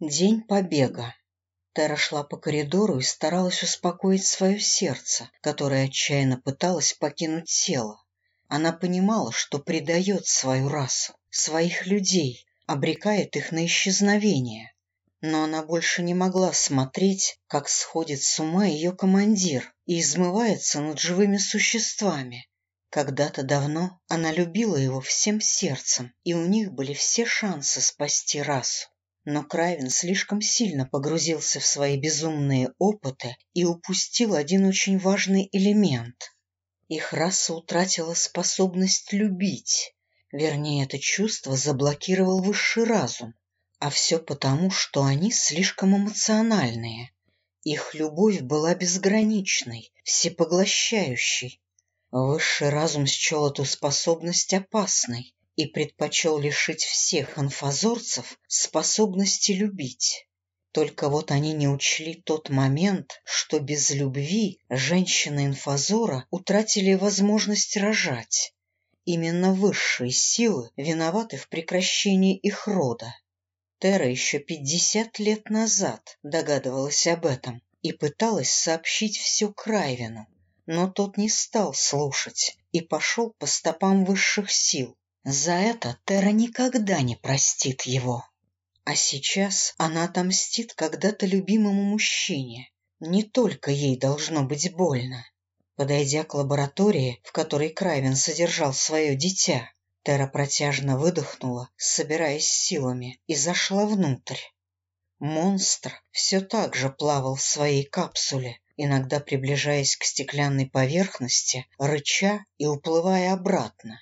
День побега. Тера шла по коридору и старалась успокоить свое сердце, которое отчаянно пыталось покинуть тело. Она понимала, что предает свою расу, своих людей, обрекает их на исчезновение. Но она больше не могла смотреть, как сходит с ума ее командир и измывается над живыми существами. Когда-то давно она любила его всем сердцем, и у них были все шансы спасти расу. Но Крайвен слишком сильно погрузился в свои безумные опыты и упустил один очень важный элемент. Их раса утратила способность любить. Вернее, это чувство заблокировал высший разум. А все потому, что они слишком эмоциональные. Их любовь была безграничной, всепоглощающей. Высший разум счел эту способность опасной и предпочел лишить всех инфазорцев способности любить. Только вот они не учли тот момент, что без любви женщины-инфазора утратили возможность рожать. Именно высшие силы виноваты в прекращении их рода. Тера еще пятьдесят лет назад догадывалась об этом и пыталась сообщить все Крайвину, но тот не стал слушать и пошел по стопам высших сил, за это Тера никогда не простит его. А сейчас она отомстит когда-то любимому мужчине. Не только ей должно быть больно. Подойдя к лаборатории, в которой Крайвен содержал свое дитя, Тера протяжно выдохнула, собираясь силами, и зашла внутрь. Монстр все так же плавал в своей капсуле, иногда приближаясь к стеклянной поверхности, рыча и уплывая обратно.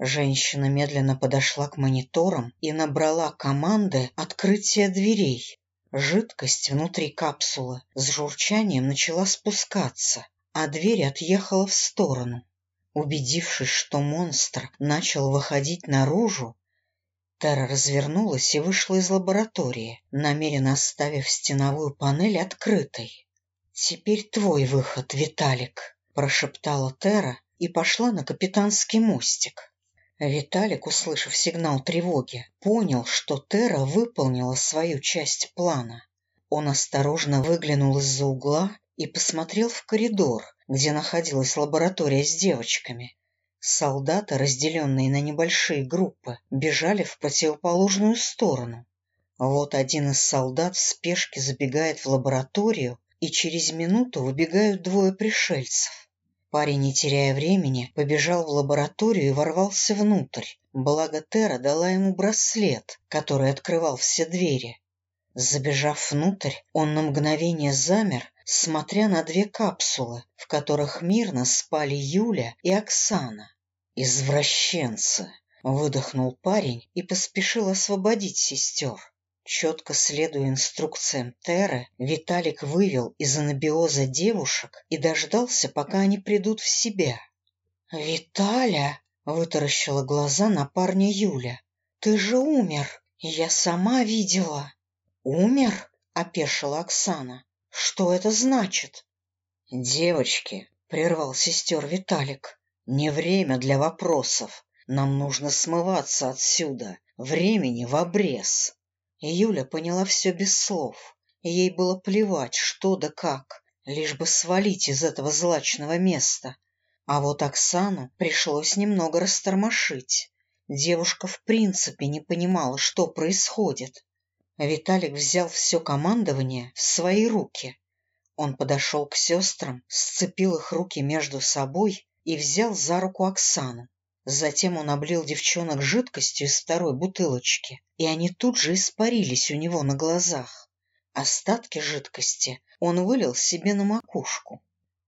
Женщина медленно подошла к мониторам и набрала команды открытия дверей. Жидкость внутри капсулы с журчанием начала спускаться, а дверь отъехала в сторону. Убедившись, что монстр начал выходить наружу, Тара развернулась и вышла из лаборатории, намеренно оставив стеновую панель открытой. «Теперь твой выход, Виталик», — прошептала Тера и пошла на капитанский мостик. Виталик, услышав сигнал тревоги, понял, что Тера выполнила свою часть плана. Он осторожно выглянул из-за угла и посмотрел в коридор, где находилась лаборатория с девочками. Солдаты, разделенные на небольшие группы, бежали в противоположную сторону. Вот один из солдат в спешке забегает в лабораторию, и через минуту выбегают двое пришельцев. Парень, не теряя времени, побежал в лабораторию и ворвался внутрь. Благо Тера дала ему браслет, который открывал все двери. Забежав внутрь, он на мгновение замер, смотря на две капсулы, в которых мирно спали Юля и Оксана. «Извращенцы!» — выдохнул парень и поспешил освободить сестер. Четко следуя инструкциям Теры, Виталик вывел из анабиоза девушек и дождался, пока они придут в себя. «Виталя!» — вытаращила глаза на парня Юля. «Ты же умер! Я сама видела!» «Умер?» — опешила Оксана. «Что это значит?» «Девочки!» — прервал сестер Виталик. «Не время для вопросов. Нам нужно смываться отсюда. Времени в обрез». Юля поняла все без слов. Ей было плевать, что да как, лишь бы свалить из этого злачного места. А вот Оксану пришлось немного растормошить. Девушка в принципе не понимала, что происходит. Виталик взял все командование в свои руки. Он подошел к сестрам, сцепил их руки между собой и взял за руку Оксану. Затем он облил девчонок жидкостью из второй бутылочки, и они тут же испарились у него на глазах. Остатки жидкости он вылил себе на макушку.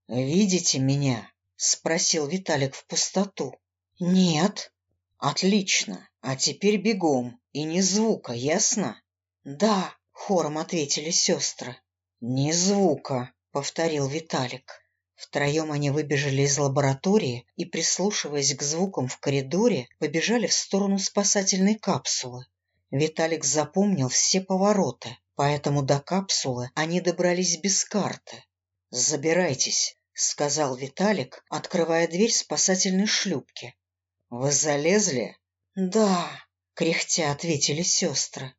«Видите меня?» — спросил Виталик в пустоту. «Нет». «Отлично. А теперь бегом. И ни звука, ясно?» «Да», — хором ответили сестры. «Ни звука», — повторил Виталик. Втроем они выбежали из лаборатории и, прислушиваясь к звукам в коридоре, побежали в сторону спасательной капсулы. Виталик запомнил все повороты, поэтому до капсулы они добрались без карты. «Забирайтесь», — сказал Виталик, открывая дверь спасательной шлюпки. «Вы залезли?» «Да», — кряхтя ответили сестры.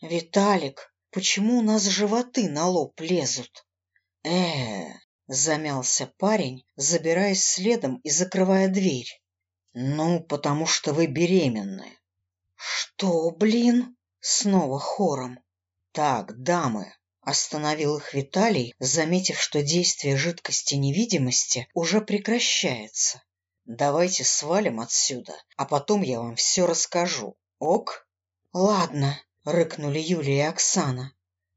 «Виталик, почему у нас животы на лоб лезут? э замялся парень, забираясь следом и закрывая дверь. «Ну, потому что вы беременны». «Что, блин?» Снова хором. «Так, дамы», — остановил их Виталий, заметив, что действие жидкости невидимости уже прекращается. «Давайте свалим отсюда, а потом я вам все расскажу. Ок?» «Ладно», — рыкнули Юлия и Оксана.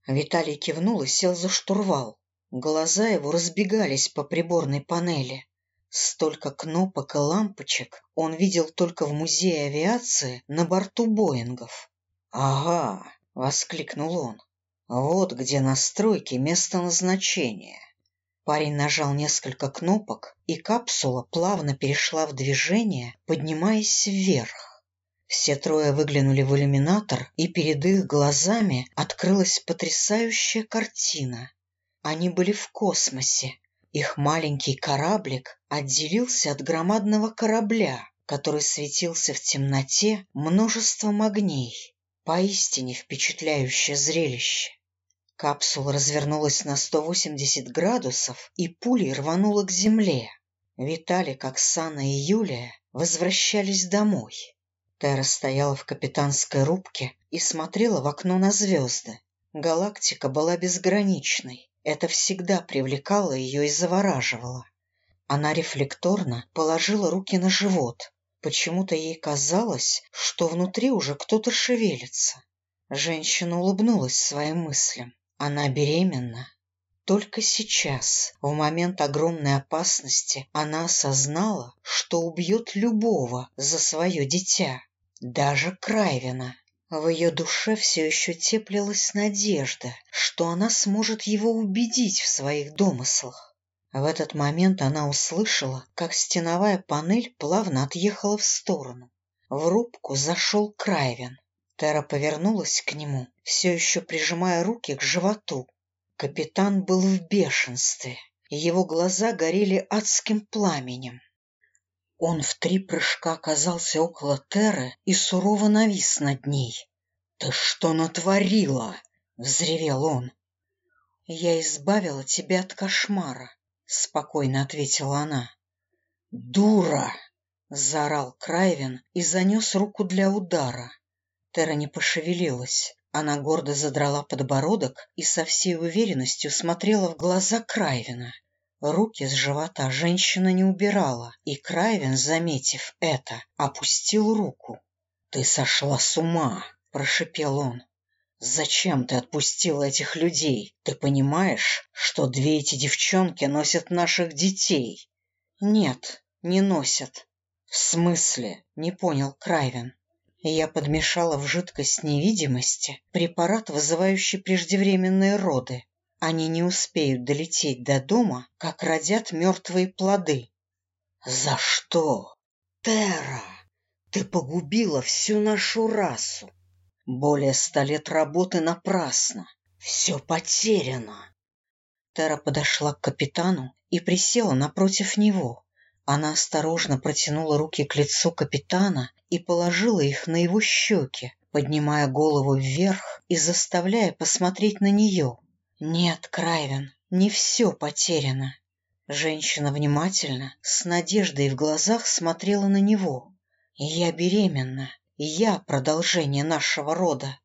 Виталий кивнул и сел за штурвал. Глаза его разбегались по приборной панели. Столько кнопок и лампочек он видел только в музее авиации на борту Боингов. «Ага!» — воскликнул он. «Вот где настройки места назначения». Парень нажал несколько кнопок, и капсула плавно перешла в движение, поднимаясь вверх. Все трое выглянули в иллюминатор, и перед их глазами открылась потрясающая картина. Они были в космосе. Их маленький кораблик отделился от громадного корабля, который светился в темноте множеством огней. Поистине впечатляющее зрелище. Капсула развернулась на 180 градусов и пулей рванула к земле. Виталик, Оксана и Юлия возвращались домой. Тера стояла в капитанской рубке и смотрела в окно на звезды. Галактика была безграничной. Это всегда привлекало ее и завораживало. Она рефлекторно положила руки на живот. Почему-то ей казалось, что внутри уже кто-то шевелится. Женщина улыбнулась своим мыслям. Она беременна. Только сейчас, в момент огромной опасности, она осознала, что убьет любого за свое дитя, даже Крайвина. В ее душе все еще теплилась надежда, что она сможет его убедить в своих домыслах. В этот момент она услышала, как стеновая панель плавно отъехала в сторону. В рубку зашел Крайвен. Тера повернулась к нему, все еще прижимая руки к животу. Капитан был в бешенстве, и его глаза горели адским пламенем. Он в три прыжка оказался около Теры и сурово навис над ней. «Ты что натворила?» — взревел он. «Я избавила тебя от кошмара», — спокойно ответила она. «Дура!» — заорал Крайвен и занес руку для удара. Тера не пошевелилась. Она гордо задрала подбородок и со всей уверенностью смотрела в глаза Крайвена. Руки с живота женщина не убирала, и Крайвен, заметив это, опустил руку. «Ты сошла с ума!» — прошепел он. «Зачем ты отпустила этих людей? Ты понимаешь, что две эти девчонки носят наших детей?» «Нет, не носят». «В смысле?» — не понял Крайвен. Я подмешала в жидкость невидимости препарат, вызывающий преждевременные роды. Они не успеют долететь до дома, как родят мертвые плоды. «За что?» «Терра, ты погубила всю нашу расу. Более ста лет работы напрасно. Все потеряно. Тера подошла к капитану и присела напротив него. Она осторожно протянула руки к лицу капитана и положила их на его щеки, поднимая голову вверх и заставляя посмотреть на нее. «Нет, Крайвен, не все потеряно». Женщина внимательно, с надеждой в глазах смотрела на него. «Я беременна. Я продолжение нашего рода.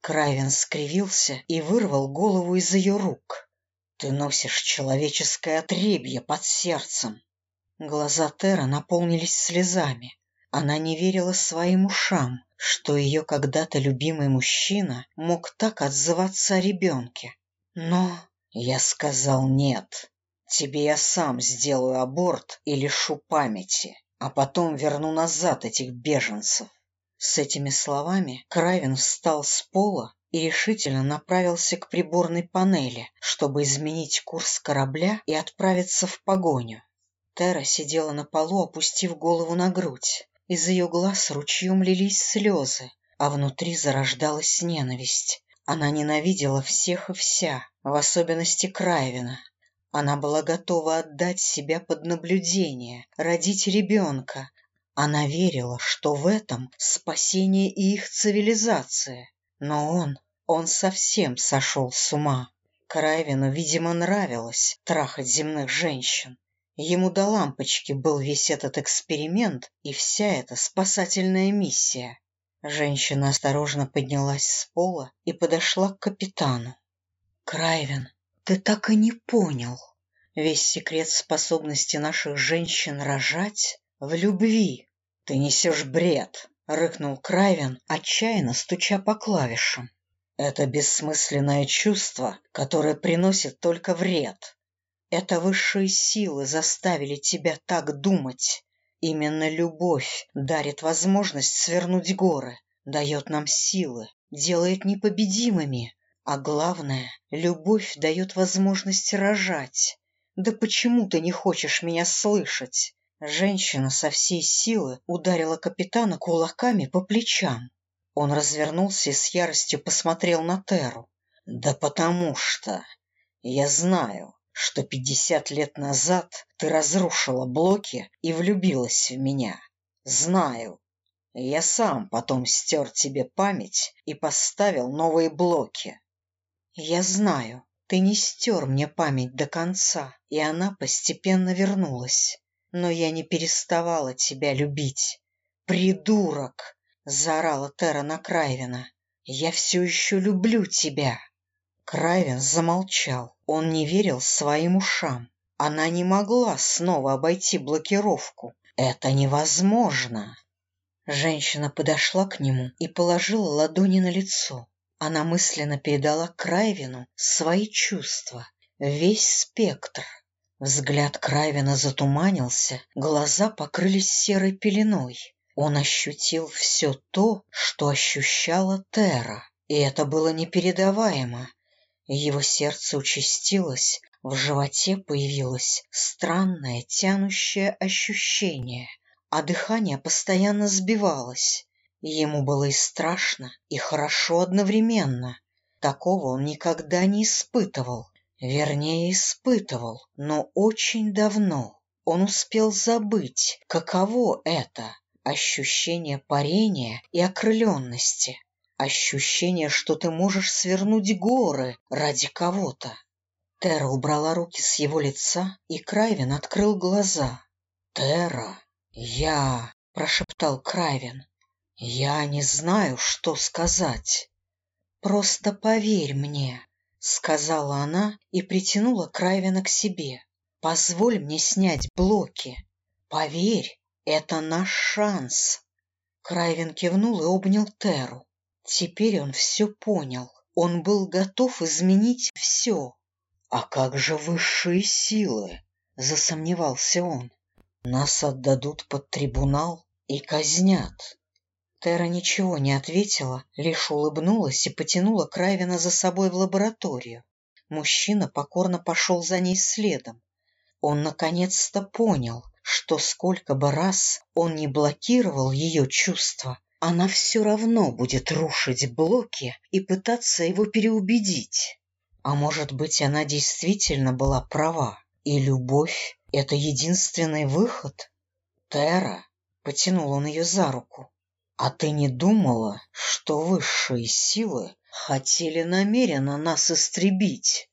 Крайвен скривился и вырвал голову из ее рук. Ты носишь человеческое отребье под сердцем. Глаза Тера наполнились слезами. Она не верила своим ушам, что ее когда-то любимый мужчина мог так отзываться о ребенке. Но я сказал нет. Тебе я сам сделаю аборт и лишу памяти, а потом верну назад этих беженцев. С этими словами Кравин встал с пола и решительно направился к приборной панели, чтобы изменить курс корабля и отправиться в погоню. Тера сидела на полу, опустив голову на грудь. Из ее глаз ручьем лились слезы, а внутри зарождалась ненависть. Она ненавидела всех и вся, в особенности Крайвина. Она была готова отдать себя под наблюдение, родить ребенка, она верила, что в этом спасение и их цивилизация. Но он, Он совсем сошел с ума. Крайвину, видимо, нравилось трахать земных женщин. Ему до лампочки был весь этот эксперимент и вся эта спасательная миссия. Женщина осторожно поднялась с пола и подошла к капитану. «Крайвен, ты так и не понял. Весь секрет способности наших женщин рожать в любви. Ты несешь бред», — рыкнул Крайвен, отчаянно стуча по клавишам. «Это бессмысленное чувство, которое приносит только вред. Это высшие силы заставили тебя так думать. Именно любовь дарит возможность свернуть горы, дает нам силы, делает непобедимыми, а главное, любовь дает возможность рожать. Да почему ты не хочешь меня слышать? Женщина со всей силы ударила капитана кулаками по плечам. Он развернулся и с яростью посмотрел на Теру. «Да потому что я знаю, что пятьдесят лет назад ты разрушила блоки и влюбилась в меня. Знаю. Я сам потом стер тебе память и поставил новые блоки. Я знаю, ты не стер мне память до конца, и она постепенно вернулась. Но я не переставала тебя любить. Придурок! Заорала Тера на Крайвина. Я все еще люблю тебя. Крайвин замолчал. Он не верил своим ушам. Она не могла снова обойти блокировку. Это невозможно. Женщина подошла к нему и положила ладони на лицо. Она мысленно передала Крайвину свои чувства, весь спектр. Взгляд Крайвина затуманился, глаза покрылись серой пеленой. Он ощутил все то, что ощущала Тера, и это было непередаваемо. Его сердце участилось, в животе появилось странное тянущее ощущение, а дыхание постоянно сбивалось. Ему было и страшно, и хорошо одновременно. Такого он никогда не испытывал. Вернее, испытывал, но очень давно. Он успел забыть, каково это — ощущение парения и окрыленности. Ощущение, что ты можешь свернуть горы ради кого-то. Тера убрала руки с его лица, и Крайвин открыл глаза. «Тера, я...» — прошептал Крайвин. «Я не знаю, что сказать». «Просто поверь мне», — сказала она и притянула Крайвина к себе. «Позволь мне снять блоки. Поверь, это наш шанс». Крайвин кивнул и обнял Теру. Теперь он все понял. Он был готов изменить все. «А как же высшие силы?» — засомневался он. «Нас отдадут под трибунал и казнят». Тера ничего не ответила, лишь улыбнулась и потянула Крайвина за собой в лабораторию. Мужчина покорно пошел за ней следом. Он наконец-то понял, что сколько бы раз он не блокировал ее чувства, она все равно будет рушить блоки и пытаться его переубедить. А может быть, она действительно была права, и любовь — это единственный выход? Тера, — потянул он ее за руку, — а ты не думала, что высшие силы хотели намеренно нас истребить?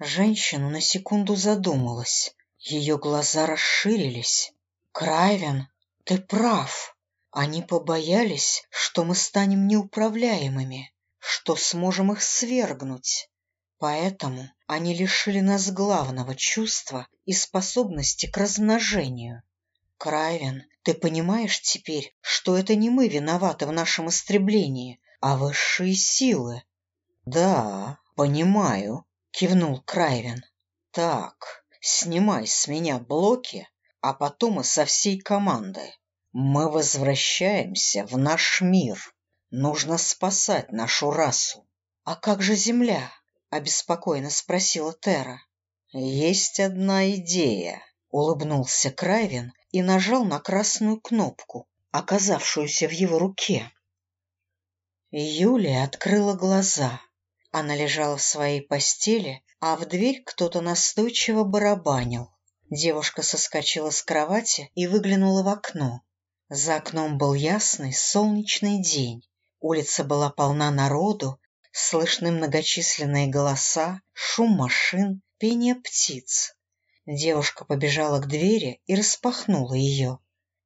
Женщина на секунду задумалась. Ее глаза расширились. «Крайвен, ты прав!» Они побоялись, что мы станем неуправляемыми, что сможем их свергнуть. Поэтому они лишили нас главного чувства и способности к размножению. Крайвен, ты понимаешь теперь, что это не мы виноваты в нашем истреблении, а высшие силы? Да, понимаю, кивнул Крайвен. Так, снимай с меня блоки, а потом и со всей команды. Мы возвращаемся в наш мир. Нужно спасать нашу расу. А как же Земля? Обеспокоенно спросила Тера. Есть одна идея. Улыбнулся Крайвин и нажал на красную кнопку, оказавшуюся в его руке. Юлия открыла глаза. Она лежала в своей постели, а в дверь кто-то настойчиво барабанил. Девушка соскочила с кровати и выглянула в окно. За окном был ясный солнечный день. Улица была полна народу, Слышны многочисленные голоса, шум машин, пение птиц. Девушка побежала к двери и распахнула ее.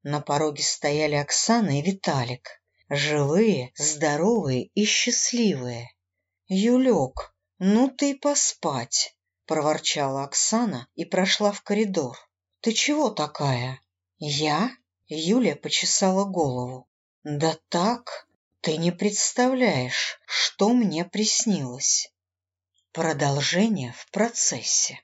На пороге стояли Оксана и Виталик. Живые, здоровые и счастливые. «Юлек, ну ты поспать!» — проворчала Оксана и прошла в коридор. «Ты чего такая?» «Я?» — Юля почесала голову. «Да так, ты не представляешь, что мне приснилось». Продолжение в процессе.